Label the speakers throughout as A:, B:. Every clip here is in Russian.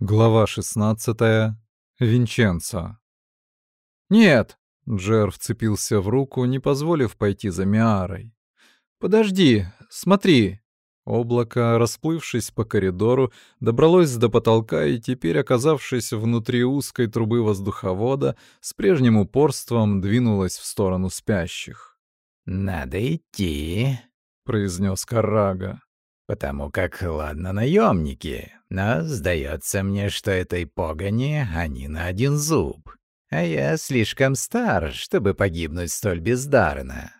A: Глава 16. Винченцо. «Нет!» — Джер вцепился в руку, не позволив пойти за Миарой. «Подожди, смотри!» Облако, расплывшись по коридору, добралось до потолка и теперь, оказавшись внутри узкой трубы воздуховода, с прежним упорством двинулось в сторону спящих.
B: «Надо идти», —
A: произнес Карага.
B: «Потому как, ладно, наемники, но сдается мне, что этой погони они на один зуб. А я слишком стар, чтобы погибнуть столь бездарно.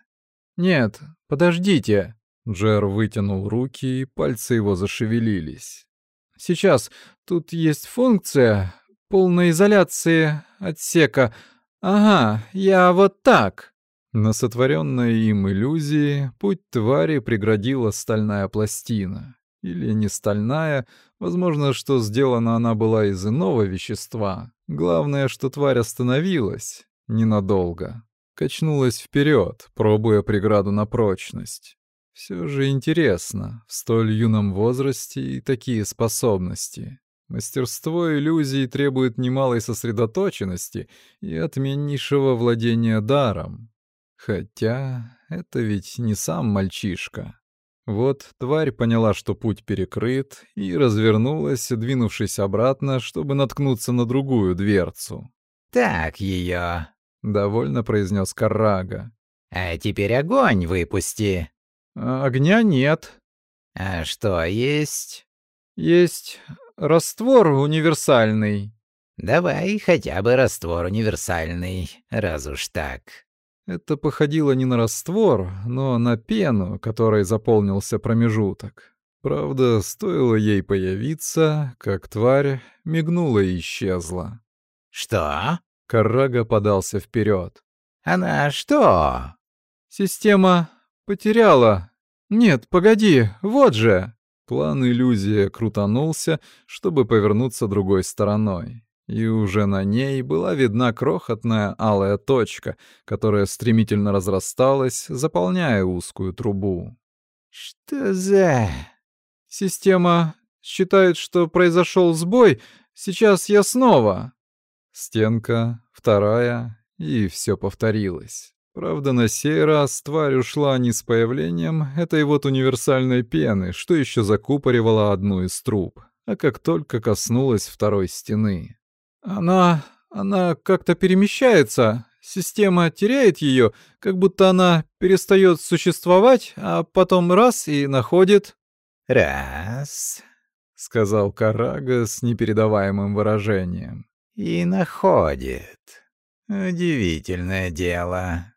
A: «Нет, подождите!» Джер вытянул руки, и пальцы его зашевелились. «Сейчас, тут есть функция полной изоляции отсека. Ага, я вот так!» На сотворенной им иллюзии путь твари преградила стальная пластина. Или не стальная, возможно, что сделана она была из иного вещества. Главное, что тварь остановилась ненадолго. Качнулась вперед, пробуя преграду на прочность. Все же интересно, в столь юном возрасте и такие способности. Мастерство иллюзий требует немалой сосредоточенности и отменнейшего владения даром. Хотя это ведь не сам мальчишка. Вот тварь поняла, что путь перекрыт, и развернулась, двинувшись обратно, чтобы наткнуться на другую дверцу.
B: «Так ее», —
A: довольно произнес Карага.
B: «А теперь огонь выпусти».
A: А «Огня нет».
B: «А что есть?»
A: «Есть раствор универсальный».
B: «Давай хотя бы раствор универсальный, раз уж так».
A: Это походило не на раствор, но на пену, которой заполнился промежуток. Правда, стоило ей появиться, как тварь мигнула и исчезла.
B: «Что?»
A: — Каррага подался вперед.
B: «Она что?»
A: «Система потеряла. Нет, погоди, вот же!» План иллюзия крутанулся, чтобы повернуться другой стороной и уже на ней была видна крохотная алая точка, которая стремительно разрасталась, заполняя узкую трубу.
B: «Что за...»
A: «Система считает, что произошел сбой. Сейчас я снова...» Стенка, вторая, и все повторилось. Правда, на сей раз тварь ушла не с появлением этой вот универсальной пены, что еще закупоривала одну из труб, а как только коснулась второй стены. Она... она как-то перемещается. Система теряет ее, как будто она перестает существовать, а потом раз и находит...
B: «Раз», —
A: сказал Карага с непередаваемым выражением.
B: «И находит. Удивительное дело».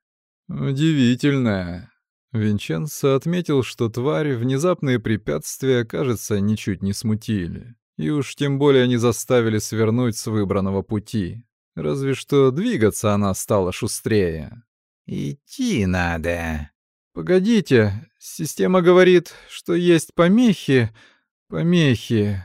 A: «Удивительное». Винченцо отметил, что тварь внезапные препятствия, кажется, ничуть не смутили. И уж тем более не заставили свернуть с выбранного пути. Разве что двигаться она стала шустрее.
B: «Идти надо».
A: «Погодите, система говорит, что есть помехи. Помехи».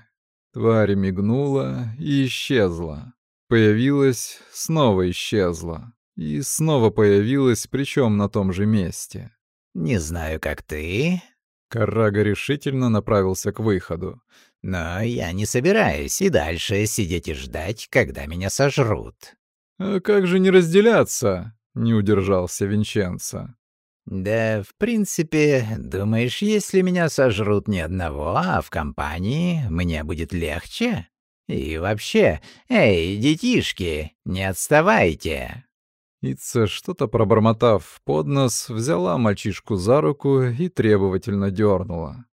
A: Тварь мигнула и исчезла. Появилась, снова исчезла. И снова появилась, причем на том же месте.
B: «Не знаю, как ты».
A: Карага решительно направился к выходу.
B: Но я не собираюсь и дальше сидеть и ждать, когда меня сожрут.
A: «А как же не разделяться?» — не удержался Винченцо.
B: «Да, в принципе, думаешь, если меня сожрут не одного, а в компании, мне будет легче? И вообще, эй, детишки, не отставайте!»
A: Ица, что-то пробормотав под нос, взяла мальчишку за руку и требовательно дернула.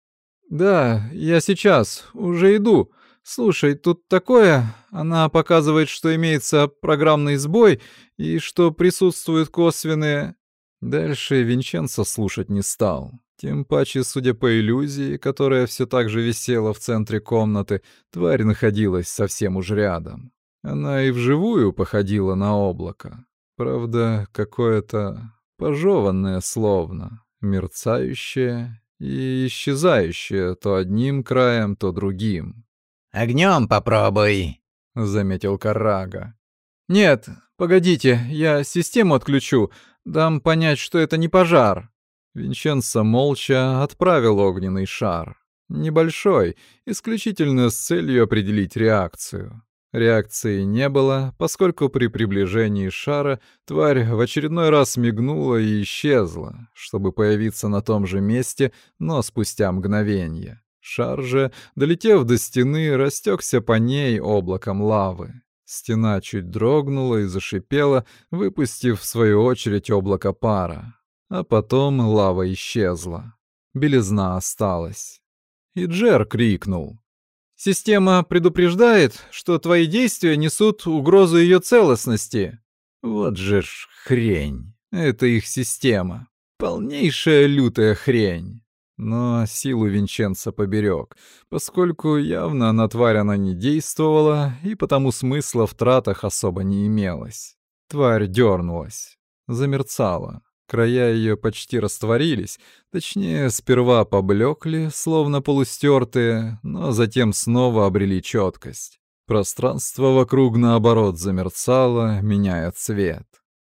A: «Да, я сейчас, уже иду. Слушай, тут такое...» Она показывает, что имеется программный сбой и что присутствуют косвенные... Дальше Винченцо слушать не стал. Тем паче, судя по иллюзии, которая все так же висела в центре комнаты, тварь находилась совсем уж рядом. Она и вживую походила на облако. Правда, какое-то пожеванное словно, мерцающее и исчезающее то одним краем, то другим.
B: «Огнем попробуй», —
A: заметил Карага. «Нет, погодите, я систему отключу, дам понять, что это не пожар». Винченцо молча отправил огненный шар. Небольшой, исключительно с целью определить реакцию. Реакции не было, поскольку при приближении шара тварь в очередной раз мигнула и исчезла, чтобы появиться на том же месте, но спустя мгновение. Шар же, долетев до стены, растекся по ней облаком лавы. Стена чуть дрогнула и зашипела, выпустив в свою очередь облако пара. А потом лава исчезла. Белизна осталась. И Джер крикнул. Система предупреждает, что твои действия несут угрозу ее целостности. Вот же ж хрень. Это их система. Полнейшая лютая хрень. Но силу Винченца поберег, поскольку явно на тварь она не действовала, и потому смысла в тратах особо не имелось. Тварь дернулась, замерцала. Края ее почти растворились, точнее, сперва поблекли, словно полустертые, но затем снова обрели четкость. Пространство вокруг, наоборот, замерцало, меняя цвет.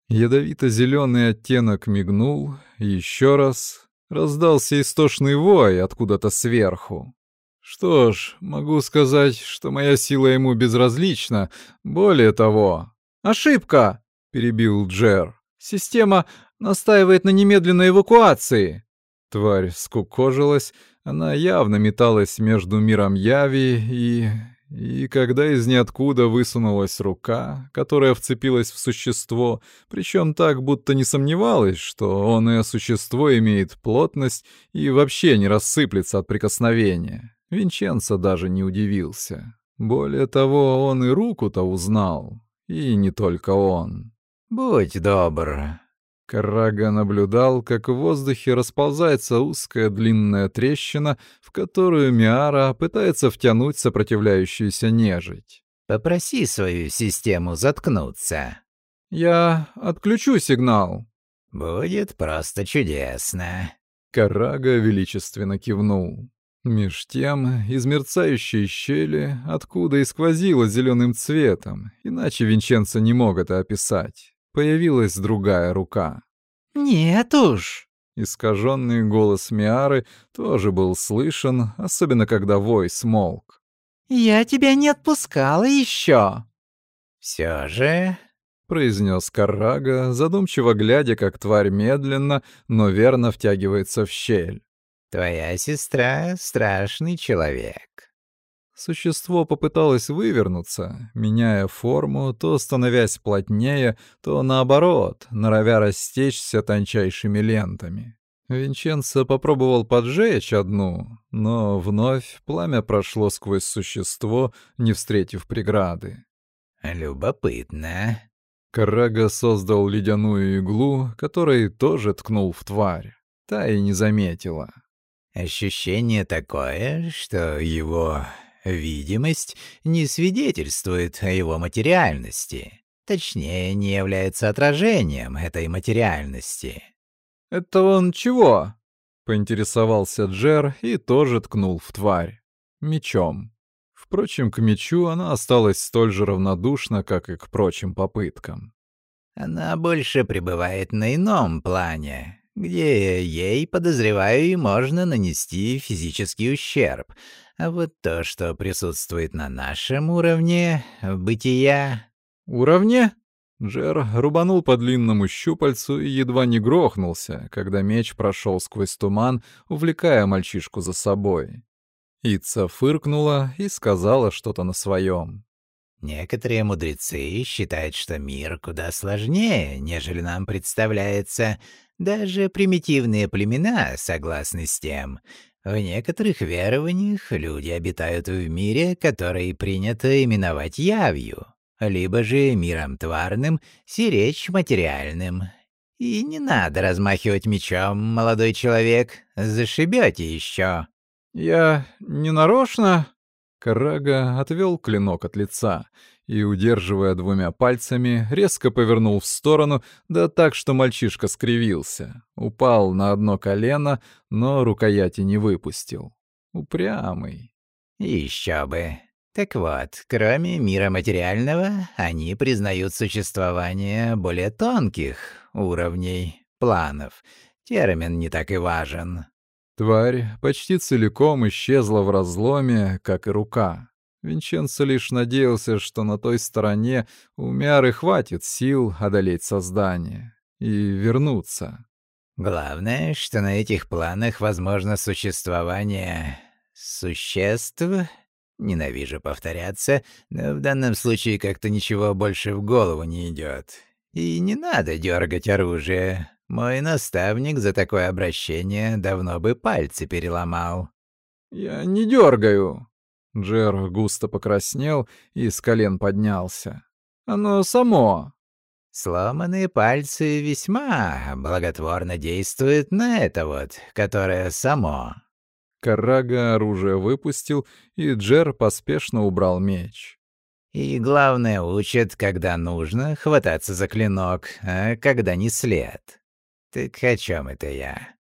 A: Ядовито-зеленый оттенок мигнул, еще раз раздался истошный вой откуда-то сверху. Что ж, могу сказать, что моя сила ему безразлична. Более того... «Ошибка!» — перебил Джер. «Система настаивает на немедленной эвакуации». Тварь скукожилась, она явно металась между миром Яви и... И когда из ниоткуда высунулась рука, которая вцепилась в существо, причем так, будто не сомневалась, что оное существо имеет плотность и вообще не рассыплется от прикосновения, Винченцо даже не удивился. Более того, он и руку-то узнал. И не только он.
B: «Будь добр,
A: Карага наблюдал, как в воздухе расползается узкая длинная трещина, в которую Миара пытается втянуть сопротивляющуюся нежить.
B: «Попроси свою систему заткнуться».
A: «Я отключу сигнал».
B: «Будет просто чудесно».
A: Карага величественно кивнул. Меж тем, из мерцающей щели, откуда и сквозило зеленым цветом, иначе Винченцо не мог это описать появилась другая рука.
C: «Нет уж!»
A: Искаженный голос Миары тоже был слышен, особенно когда вой смолк.
C: «Я тебя не отпускала еще!»
B: «Все же...»
A: — произнес Каррага, задумчиво глядя, как тварь медленно, но верно втягивается в щель.
B: «Твоя сестра — страшный человек.
A: Существо попыталось вывернуться, меняя форму, то становясь плотнее, то наоборот, норовя растечься тончайшими лентами. Винченцо попробовал поджечь одну, но вновь пламя прошло сквозь существо, не встретив преграды.
B: «Любопытно».
A: Карага создал ледяную иглу, которой тоже ткнул в тварь. Та и не заметила.
B: «Ощущение такое, что его Видимость не свидетельствует о его материальности. Точнее, не является отражением этой материальности.
A: «Это он чего?» — поинтересовался Джер и тоже ткнул в тварь. Мечом. Впрочем, к мечу она осталась столь же равнодушна, как и к прочим попыткам.
B: «Она больше пребывает на ином плане, где ей, подозреваю, и можно нанести физический ущерб, а вот то, что присутствует на нашем уровне бытия...
A: Уровне? Джер рубанул по длинному щупальцу и едва не грохнулся, когда меч прошел сквозь туман, увлекая мальчишку за собой. Ица фыркнула и сказала что-то на своем.
B: Некоторые мудрецы считают, что мир куда сложнее, нежели нам представляется. Даже примитивные племена согласны с тем. В некоторых верованиях люди обитают в мире, который принято именовать явью, либо же миром тварным, сиречь материальным. И не надо размахивать мечом, молодой человек, зашибете еще.
A: Я не нарочно. Карага отвел клинок от лица и, удерживая двумя пальцами, резко повернул в сторону, да так, что мальчишка скривился. Упал на одно колено, но рукояти не выпустил. Упрямый.
B: Еще бы. Так вот, кроме мира материального, они признают существование более тонких уровней, планов. Термин не так и важен.
A: Тварь почти целиком исчезла в разломе, как и рука. Винченцо лишь надеялся, что на той стороне у Мяры хватит сил одолеть создание и вернуться.
B: Главное, что на этих планах возможно существование существ. Ненавижу повторяться, но в данном случае как-то ничего больше в голову не идет. И не надо дергать оружие. Мой наставник за такое обращение давно бы пальцы переломал.
A: «Я не дергаю. Джер густо покраснел и с колен поднялся. «Оно само!»
B: Сломанные пальцы весьма благотворно действуют на это вот, которое само.
A: Карага оружие выпустил, и Джер поспешно убрал меч.
B: И главное, учат, когда нужно хвататься за клинок, а когда не след. Так о чем это я?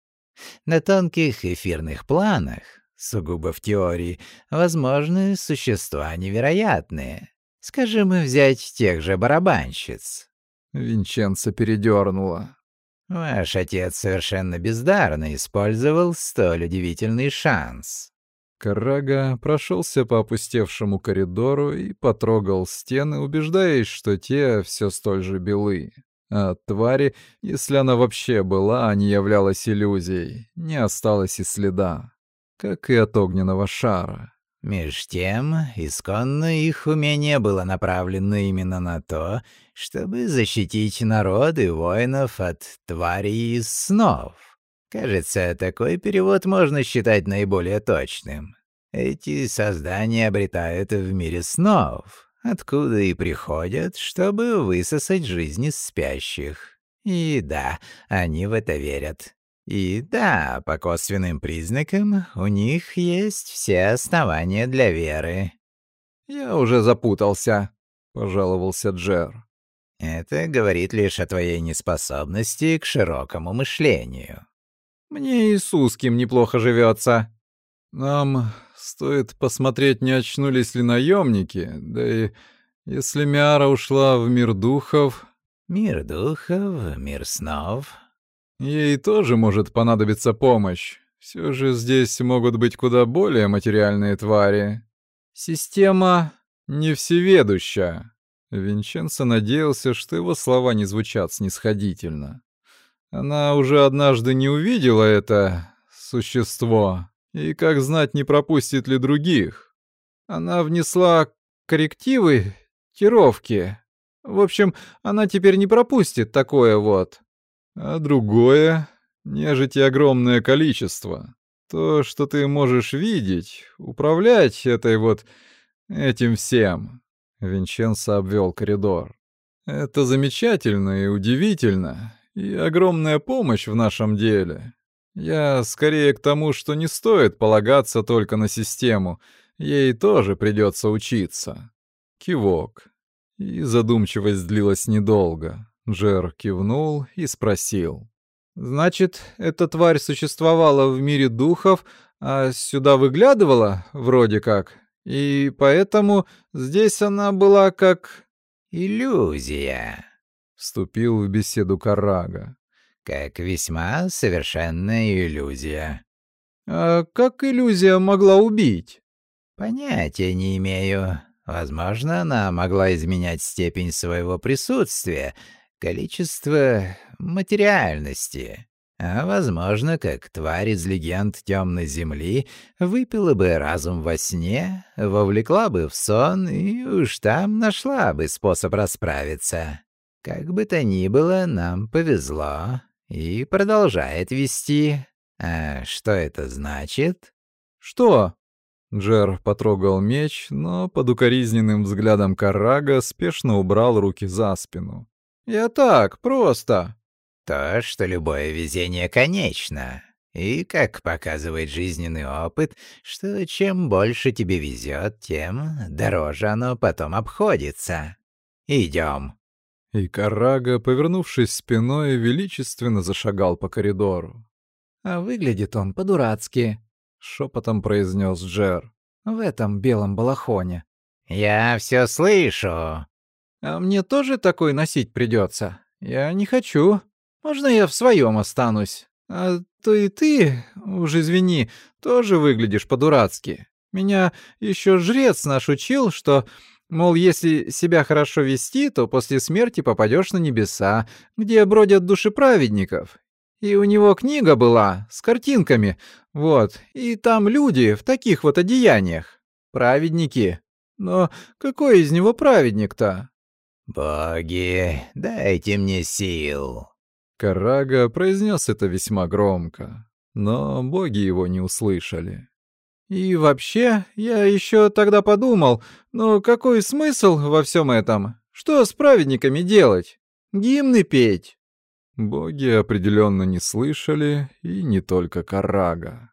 B: На тонких эфирных планах сугубо в теории, возможны существа невероятные. Скажем, взять тех же барабанщиц.
A: Винченца передернула.
B: Ваш отец совершенно бездарно использовал столь удивительный шанс.
A: Карага прошелся по опустевшему коридору и потрогал стены, убеждаясь, что те все столь же белы. А твари, если она вообще была, а не являлась иллюзией, не осталось и следа как и от огненного шара.
B: Меж тем, исконно их умение было направлено именно на то, чтобы защитить народ и воинов от тварей из снов. Кажется, такой перевод можно считать наиболее точным. Эти создания обретают в мире снов, откуда и приходят, чтобы высосать жизни спящих. И да, они в это верят. И да, по косвенным признакам у них есть все основания для веры.
A: «Я уже запутался», — пожаловался Джер.
B: «Это говорит лишь о твоей неспособности к широкому мышлению».
A: «Мне и с узким неплохо живется. Нам стоит посмотреть, не очнулись ли наемники, да и если Миара ушла в мир духов...»
B: «Мир духов, мир снов,
A: Ей тоже может понадобиться помощь. Все же здесь могут быть куда более материальные твари. Система не всеведуща. Винченцо надеялся, что его слова не звучат снисходительно. Она уже однажды не увидела это существо, и, как знать, не пропустит ли других. Она внесла коррективы, тировки. В общем, она теперь не пропустит такое вот а другое — нежити огромное количество. То, что ты можешь видеть, управлять этой вот... этим всем. Винченцо обвел коридор. Это замечательно и удивительно, и огромная помощь в нашем деле. Я скорее к тому, что не стоит полагаться только на систему, ей тоже придется учиться. Кивок. И задумчивость длилась недолго. Джер кивнул и спросил. «Значит, эта тварь существовала в мире духов, а сюда выглядывала, вроде как, и поэтому здесь она была как...»
B: «Иллюзия», —
A: вступил в беседу Карага.
B: «Как весьма совершенная иллюзия».
A: «А как иллюзия могла убить?»
B: «Понятия не имею. Возможно, она могла изменять степень своего присутствия, количество материальности. А, возможно, как тварь из легенд Темной Земли выпила бы разум во сне, вовлекла бы в сон и уж там нашла бы способ расправиться. Как бы то ни было, нам повезло и продолжает вести. А что это значит?
A: Что? Джер потрогал меч, но под укоризненным взглядом Карага спешно убрал руки за спину. «Я так, просто».
B: «То, что любое везение конечно. И, как показывает жизненный опыт, что чем больше тебе везет, тем дороже оно потом обходится. Идем».
A: И Карага, повернувшись спиной, величественно зашагал по коридору.
C: «А выглядит он по-дурацки», — шепотом произнес Джер. «В этом белом балахоне».
B: «Я все слышу»,
C: а мне тоже такой носить придется? Я не хочу. Можно я в своем останусь? А
A: то и ты, уж извини, тоже выглядишь по-дурацки. Меня еще жрец наш учил, что, мол, если себя хорошо вести, то после смерти попадешь на небеса, где бродят души праведников. И у него книга была с картинками, вот, и там люди в таких вот одеяниях. Праведники. Но какой из него праведник-то?
B: «Боги, дайте мне сил!»
A: Карага произнес это весьма громко, но боги его не услышали. И вообще, я еще тогда подумал, ну какой смысл во всем этом? Что с праведниками делать? Гимны петь? Боги определенно не слышали, и не только Карага.